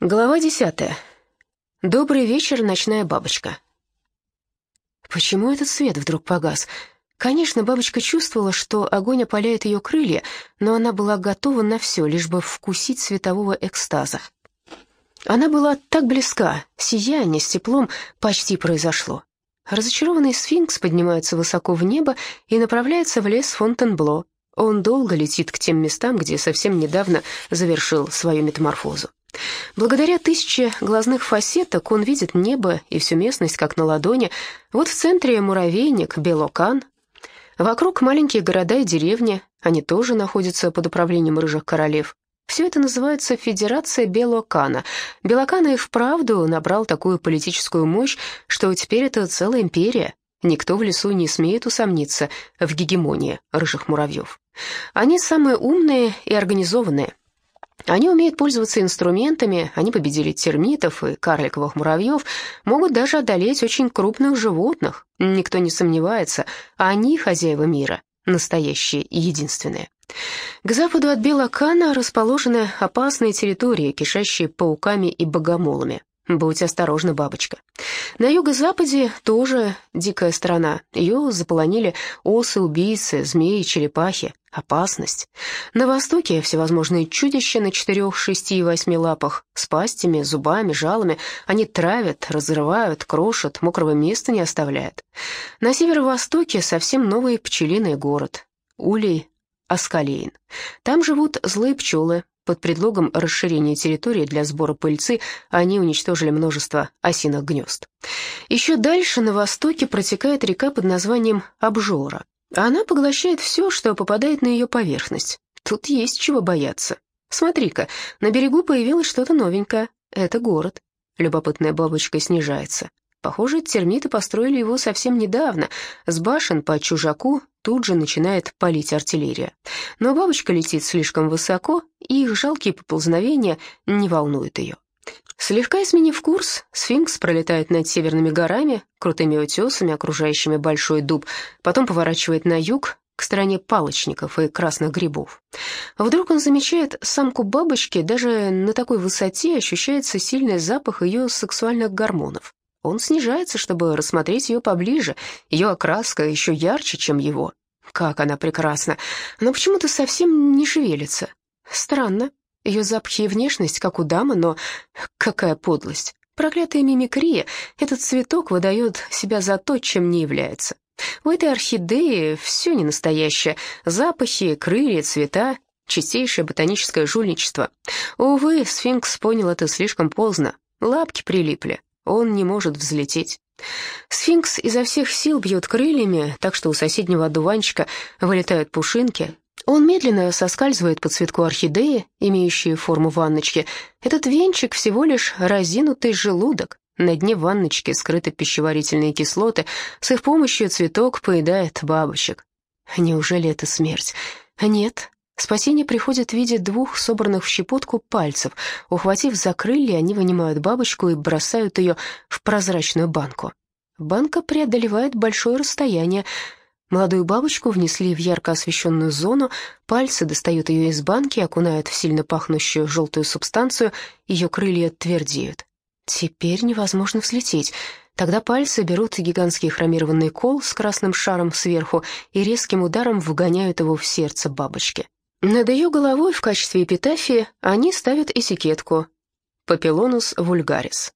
Глава десятая. Добрый вечер, ночная бабочка. Почему этот свет вдруг погас? Конечно, бабочка чувствовала, что огонь опаляет ее крылья, но она была готова на все, лишь бы вкусить светового экстаза. Она была так близка, сияние с теплом почти произошло. Разочарованный сфинкс поднимается высоко в небо и направляется в лес Фонтенбло. Он долго летит к тем местам, где совсем недавно завершил свою метаморфозу. Благодаря тысяче глазных фасеток он видит небо и всю местность как на ладони. Вот в центре муравейник Белокан. Вокруг маленькие города и деревни, они тоже находятся под управлением рыжих королев. Все это называется Федерация Белокана. Белокана и вправду набрал такую политическую мощь, что теперь это целая империя. Никто в лесу не смеет усомниться в гегемонии рыжих муравьев. Они самые умные и организованные. Они умеют пользоваться инструментами, они победили термитов и карликовых муравьев, могут даже одолеть очень крупных животных. Никто не сомневается, они хозяева мира, настоящие и единственные. К западу от Белокана расположены опасные территории, кишащие пауками и богомолами. Будь осторожна, бабочка. На юго-западе тоже дикая страна. Ее заполонили осы-убийцы, змеи, черепахи. Опасность. На востоке всевозможные чудища на четырех, шести и восьми лапах, с пастями, зубами, жалами. Они травят, разрывают, крошат, мокрого места не оставляют. На северо-востоке совсем новый пчелиный город. Улей Аскалейн. Там живут злые пчелы, под предлогом расширения территории для сбора пыльцы они уничтожили множество осиных гнезд. Еще дальше, на востоке, протекает река под названием Обжора. Она поглощает все, что попадает на ее поверхность. Тут есть чего бояться. Смотри-ка, на берегу появилось что-то новенькое. Это город. Любопытная бабочка снижается. Похоже, термиты построили его совсем недавно. С башен по чужаку тут же начинает палить артиллерия. Но бабочка летит слишком высоко, и их жалкие поползновения не волнуют ее. Слегка изменив курс, сфинкс пролетает над северными горами, крутыми утесами, окружающими большой дуб, потом поворачивает на юг, к стороне палочников и красных грибов. Вдруг он замечает самку бабочки, даже на такой высоте ощущается сильный запах ее сексуальных гормонов. Он снижается, чтобы рассмотреть ее поближе. Ее окраска еще ярче, чем его. Как она прекрасна, но почему-то совсем не шевелится. Странно. Ее запахи и внешность, как у дамы, но какая подлость. Проклятая мимикрия. Этот цветок выдает себя за то, чем не является. У этой орхидеи все не настоящее. Запахи, крылья, цвета, чистейшее ботаническое жульничество. Увы, сфинкс понял это слишком поздно. Лапки прилипли, он не может взлететь. Сфинкс изо всех сил бьет крыльями, так что у соседнего одуванчика вылетают пушинки. Он медленно соскальзывает по цветку орхидеи, имеющей форму ванночки. Этот венчик всего лишь разинутый желудок. На дне ванночки скрыты пищеварительные кислоты. С их помощью цветок поедает бабочек. Неужели это смерть? Нет, Спасение приходит в виде двух собранных в щепотку пальцев. Ухватив за крылья, они вынимают бабочку и бросают ее в прозрачную банку. Банка преодолевает большое расстояние. Молодую бабочку внесли в ярко освещенную зону, пальцы достают ее из банки, окунают в сильно пахнущую желтую субстанцию, ее крылья твердеют. Теперь невозможно взлететь. Тогда пальцы берут гигантский хромированный кол с красным шаром сверху и резким ударом вгоняют его в сердце бабочки. Над ее головой в качестве эпитафии они ставят этикетку «Папиллонус вульгарис».